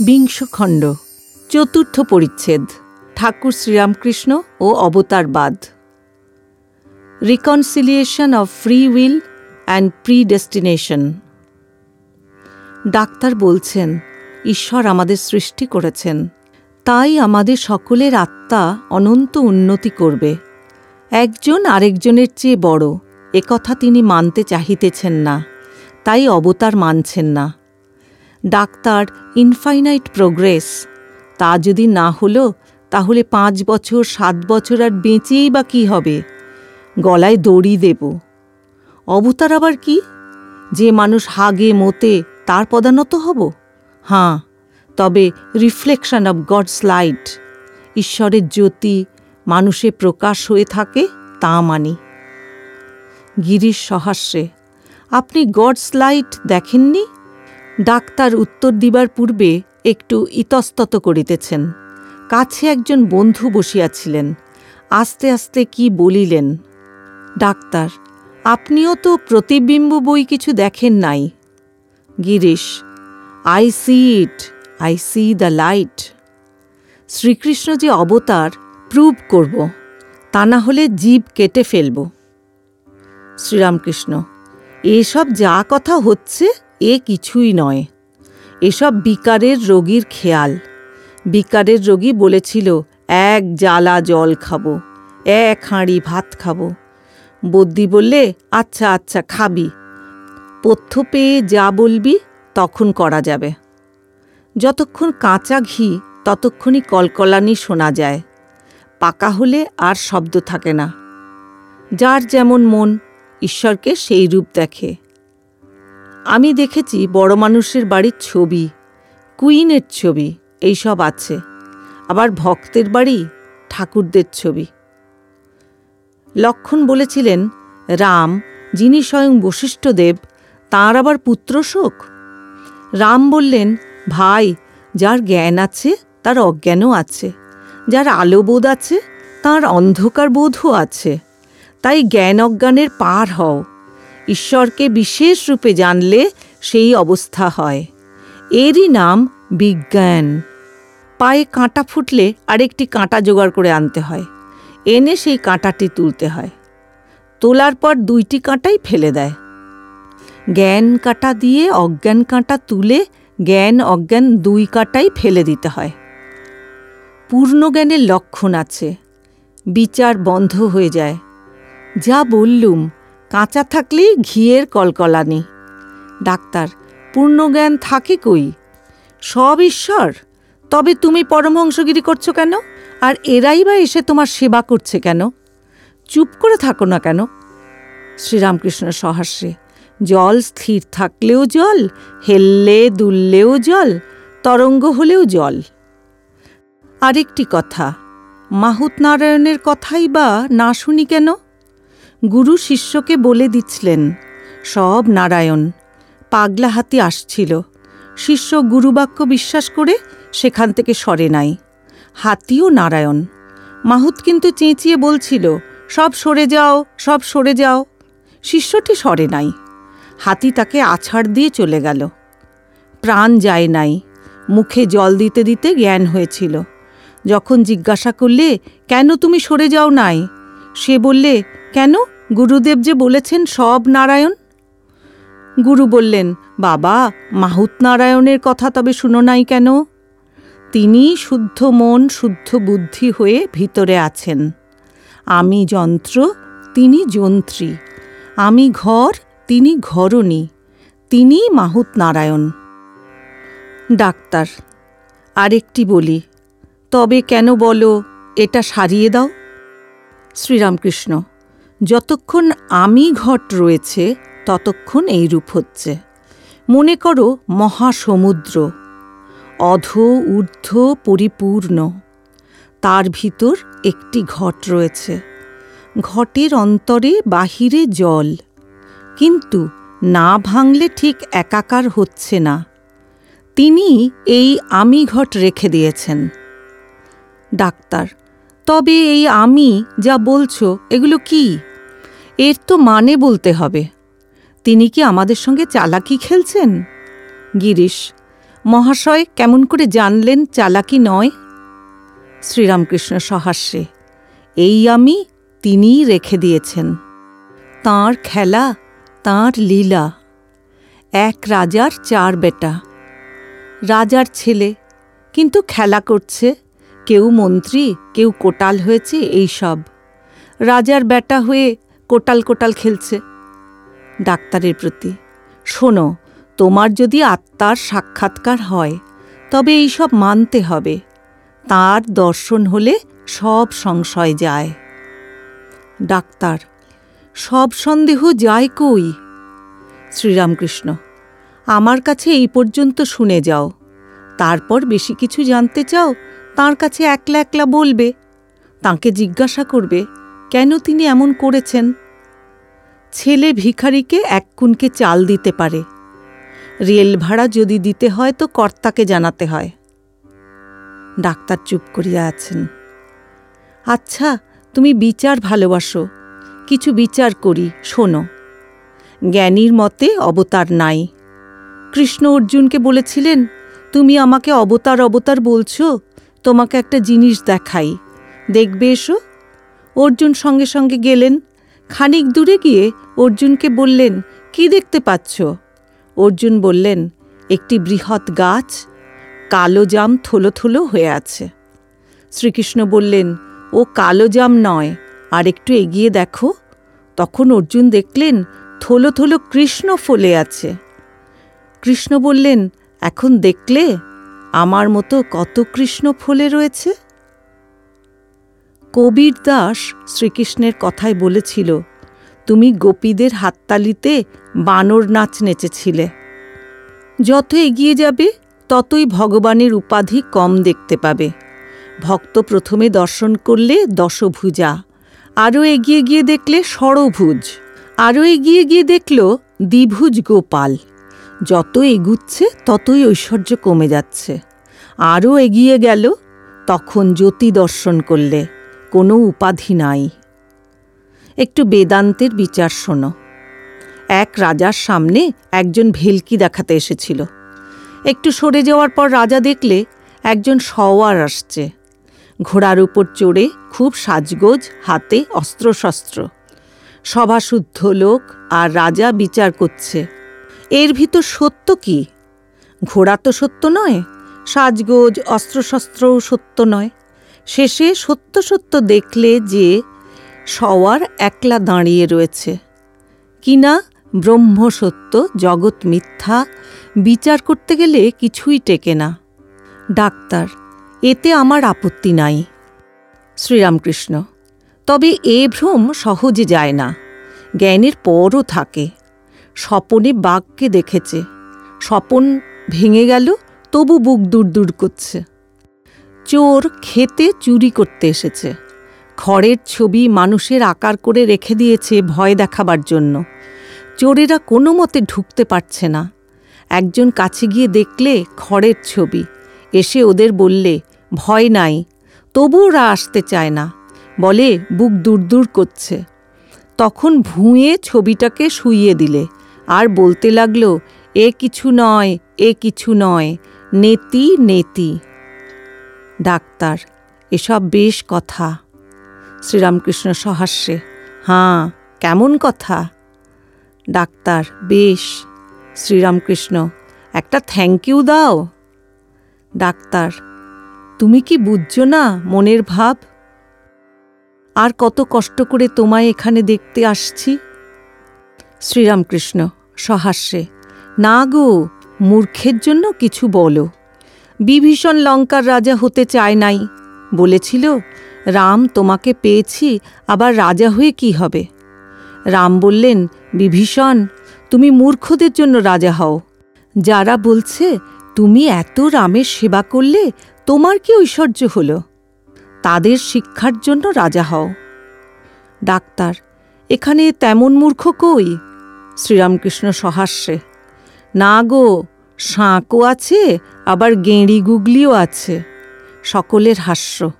বিংশ খণ্ড, চতুর্থ পরিচ্ছেদ, ঠাকুর শ্রীরামকৃষ্ণ ও অবতারবাদ reconciliation of free will and predestination doctor বলছেন, ঈশ্বর আমাদের সৃষ্টি করেছেন। তাই আমাদের সকলের আত্মা অনন্ত উন্নতি করবে। একজন আরেকজনের চেয়ে বড় একথা তিনি মানতে চাহিতেছেন না, তাই অবতার মানছেন না। Doctor infinite progress. তা যদি না হলো, তাহলে পাঁচ বছর, সাত বছর আর বেঁচেই বা কী হবে? গলায় দড়ি দেব। অবতার আবার কি? যে মানুষ হাগে, মতে, তার পদানত হব? হাঁ, তবে রিফ্লেকশন অব গডস লাইট। ঈশ্বরের জ্যোতি মানুষে প্রকাশ হয়ে থাকে তা মানি। গিরিশ সহাস্যে আপনি গডস লাইট দেখেননি? ডাক্তার উত্তর দিবার পূর্বে একটু ইতস্তত করিতেছেন। কাছে একজন বন্ধু বসিয়াছিলেন। আস্তে আস্তে কি বলিলেন, ডাক্তার, আপনিও তো প্রতিবিম্ব বই কিছু দেখেন নাই। Girish I see it I see the light Sri Krishna যে অবতার, প্রুভ করব, তা না হলে জীব কেটে ফেলব। শ্রীরামকৃষ্ণ, এসব যা কথা হচ্ছে এ কিছুই নয়। এসব বিকারের রোগীর খেয়াল। বিকারের রোগী বলেছিল, এক জ্বালা জল খাব, এক হাঁড়ি ভাত খাব। বদ্যি বললে আচ্ছা আচ্ছা খাবি। পথ্য পেয়ে যা বলবি, তখন করা যাবে। যতক্ষণ কাঁচা ঘি, ততক্ষণই কলকলানি শোনা যায়। পাকা হলে আর শব্দ থাকে না। যার যেমন মন, ঈশ্বরকে সেই রূপ দেখে। আমি দেখেছি বড় মানুষের বাড়ির ছবি, কুইনের ছবি, এইসব আছে। আবার ভক্তের বাড়ি, ঠাকুরদের ছবি। লক্ষণ বলেছিলেন, রাম, যিনি স্বয়ং বশিষ্ঠদেব, তাঁর আবার পুত্র শোক? রাম বললেন, ভাই, যার জ্ঞান আছে, তার অজ্ঞানও আছে। যার আলোবোধ আছে, তার অন্ধকার বোধও আছে। তাই জ্ঞান অজ্ঞানের পার হও। ঈশ্বরকে বিশেষ রূপে জানলে সেই অবস্থা হয়। এরই নাম বিজ্ঞান। পায়ে কাঁটা ফুটলে আরেকটি কাঁটা জোগাড় করে আনতে হয়। এনে সেই কাঁটাটি তুলতে হয়। তোলার পর দুইটি কাঁটাই ফেলে দেয়। জ্ঞান কাঁটা দিয়ে অজ্ঞান কাঁটা তুলে জ্ঞান অজ্ঞান দুই কাঁটাই ফেলে দিতে হয়। পূর্ণ জ্ঞানের লক্ষণ আছে। বিচার বন্ধ হয়ে যায়। যা বললুম কাঁচা থাকলেই ঘিয়ের কলকলানি। ডাক্তার, পূর্ণজ্ঞান থাকে কই? সব ঈশ্বর। তবে তুমি পরমহংসগিরি করছ কেন? আর এরাই বা এসে তোমার সেবা করছে কেন? চুপ করে থাকো না কেন? শ্রীরামকৃষ্ণ সহাস্যে জল স্থির থাকলেও জল, হেললে দুললেও জল, তরঙ্গ হলেও জল। আরেকটি কথা মাহুত নারায়ণের কথাই বা না শুনি কেন? গুরু শিষ্যকে বলে দিচ্ছিলেন, সব নারায়ণ, পাগলা হাতি আসছিল। শিষ্য গুরুবাক্য বিশ্বাস করে সেখান থেকে সরে নাই। হাতিও নারায়ণ। মাহুত কিন্তু চেঁচিয়ে বলছিল, সব সরে যাও, সব সরে যাও। শিষ্যটি সরে নাই। হাতি তাকে আছাড় দিয়ে চলে গেল। প্রাণ যায় নাই। মুখে জল দিতে দিতে জ্ঞান হয়েছিল। যখন জিজ্ঞাসা করলে, কেন তুমি সরে যাও নাই? সে বললে, কেন? গুরুদেব যে বলেছেন সব নারায়ণ? গুরু বললেন, বাবা, মাহুত নারায়ণের কথা তবে শুনো নাই কেন? তিনি শুদ্ধ মন, শুদ্ধ বুদ্ধি হয়ে ভিতরে আছেন। আমি যন্ত্র, তিনি যন্ত্রী। আমি ঘর, তিনি ঘরণী। তিনি মাহুত নারায়ণ। ডাক্তার, আরেকটি বলি, তবে কেন বলো, এটা সারিয়ে দাও। শ্রীরামকৃষ্ণ যতক্ষণ আমি ঘট রয়েছে, ততক্ষণ এই রূপ হচ্ছে। মনে করো মহাসমুদ্র, অধ ঊর্ধ্ব পরিপূর্ণ। তার ভিতর একটি ঘট রয়েছে। ঘটের অন্তরে বাহিরে জল। কিন্তু না ভাঙলে ঠিক একাকার হচ্ছে না। তিনি এই আমি ঘট রেখে দিয়েছেন। ডাক্তার তবে এই আমি যা বলছো, এগুলো কি? এর তো মানে বলতে হবে। তিনি কি আমাদের সঙ্গে চালাকি খেলছেন? গিরিশ, মহাশয় কেমন করে জানলেন চালাকি নয়? শ্রীরামকৃষ্ণ সহাস্যে, এই আমি তিনিই রেখে দিয়েছেন। তাঁর খেলা, তাঁর লীলা। এক রাজার চার বেটা। রাজার ছেলে, কিন্তু খেলা করছে কেউ মন্ত্রী, কেউ কোটাল হয়েছে, এই সব। রাজার ব্যাটা হয়ে কোটাল কোটাল খেলছে ডাক্তারের প্রতি। শোনো, তোমার যদি আত্মার সাক্ষাৎকার হয়, তবে এই সব মানতে হবে। তার দর্শন হলে সব সংশয় যায়। ডাক্তার, সব সন্দেহ যায় কই? শ্রীরামকৃষ্ণ, আমার কাছে এই পর্যন্ত শুনে যাও। তারপর বেশি কিছু জানতে চাও তার কাছে একলা একলা বলবে, তাকে জিজ্ঞাসা করবে, কেন তিনি এমন করেছেন? ছেলে ভিখারিকে এক কুনকে চাল দিতে পারে। রেল ভাড়া যদি দিতে হয় তো কর্তাকে জানাতে হয়। ডাক্তার চুপ করিয়া আছেন। আচ্ছা তুমি বিচার ভালোবাসো। কিছু বিচার করি, শোনো। জ্ঞানীর মতে অবতার নাই। কৃষ্ণ অর্জুনকে বলেছিলেন, তুমি আমাকে অবতার অবতার বলছো? তোমাকে একটা জিনিস দেখাই। দেখবে এসো। অর্জুন সঙ্গে সঙ্গে গেলেন। খানিক দূরে গিয়ে অর্জুনকে বললেন, কি দেখতে পাচ্ছ? অর্জুন বললেন, একটি বৃহৎ গাছ। কালো জাম থলো থলো হয়ে আছে। শ্রীকৃষ্ণ বললেন, ও কালো জাম নয়, আর একটু এগিয়ে দেখো। তখন অর্জুন দেখলেন, থলো থলো কৃষ্ণ ফলে আছে। কৃষ্ণ বললেন, এখন দেখলে? আমার মতো কত কৃষ্ণ ফলে রয়েছে? কবির দাস শ্রীকৃষ্ণের কথায় বলেছিল, তুমি গোপীদের হাততালিতে বানর নাচ নেচেছিলে। যত এগিয়ে যাবে, ততই ভগবানের উপাধি কম দেখতে পাবে। ভক্ত প্রথমে দর্শন করলে দশভুজা, আরও এগিয়ে গিয়ে দেখলে ষড়ভুজ, আরও এগিয়ে গিয়ে দেখল দ্বিভুজ গোপাল। যত এগুচ্ছে, ততই ঐশ্বর্য কমে যাচ্ছে। আরও এগিয়ে গেল, তখন জ্যোতি দর্শন করলে, কোনো উপাধি নাই। একটু বেদান্তের বিচার শোনো। এক রাজার সামনে একজন ভেলকি দেখাতে এসেছিল। একটু সরে যাওয়ার পর রাজা দেখলে, একজন সওয়ার আসছে। ঘোড়ার উপর চড়ে খুব সাজগোজ, হাতে অস্ত্রশস্ত্র। সভাশুদ্ধ লোক আর রাজা বিচার করছে। এর ভিতর সত্য কি? ঘোড়া তো সত্য নয়, সাজগোজ, অস্ত্রশস্ত্রও সত্য নয়। শেষে সত্য সত্য দেখলে যে সওয়ার একলা দাঁড়িয়ে রয়েছে। কিনা ব্রহ্ম সত্য, জগৎ মিথ্যা, বিচার করতে গেলে কিছুই টেকে না। ডাক্তার, এতে আমার আপত্তি নাই। শ্রীরামকৃষ্ণ, তবে এ ভ্রম সহজে যায় না, জ্ঞানের পরও থাকে। স্বপনে বাঘকে দেখেছে। স্বপন ভেঙে গেল, তবু বুক দূর দূর করছে। চোর খেতে চুরি করতে এসেছে। খড়ের ছবি মানুষের আকার করে রেখে দিয়েছে ভয় দেখাবার জন্য। চোরেরা কোনো মতে ঢুকতে পারছে না। একজন কাছে গিয়ে দেখলে খড়ের ছবি। এসে ওদের বললে, ভয় নাই, তবু ওরা আসতে চায় না। বলে বুক দূর দূর করছে। তখন ভুঁয়ে ছবিটাকে শুইয়ে দিলে। আর বলতে লাগল, এ কিছু নয়, এ কিছু নয়, নেতি নেতি। ডাক্তার, এসব বেশ কথা। শ্রীরামকৃষ্ণ সহাস্যে, হাঁ, কেমন কথা? ডাক্তার, বেশ। শ্রীরামকৃষ্ণ, একটা থ্যাংক ইউ দাও। ডাক্তার, তুমি কি বুঝছ না মনের ভাব? আর কত কষ্ট করে তোমায় এখানে দেখতে আসছি? শ্রীরামকৃষ্ণ, সহাস্যে, না গো, মূর্খের জন্য কিছু বলো। বিভীষণ লঙ্কার রাজা হতে চায় নাই। বলেছিল, রাম তোমাকে পেয়েছি, আবার রাজা হয়ে কি হবে? রাম বললেন, বিভীষণ, তুমি মূর্খদের জন্য রাজা হও। যারা বলছে, তুমি এত রামের সেবা করলে, তোমার কি ঐশ্বর্য হল? তাদের শিক্ষার জন্য রাজা হও। ডাক্তার, এখানে তেমন মূর্খ কই? শ্রীরামকৃষ্ণ সহাস্যে না গো শাঁকও আছে আবার গেঁড়ি গুগলিও আছে। সকলের হাস্য।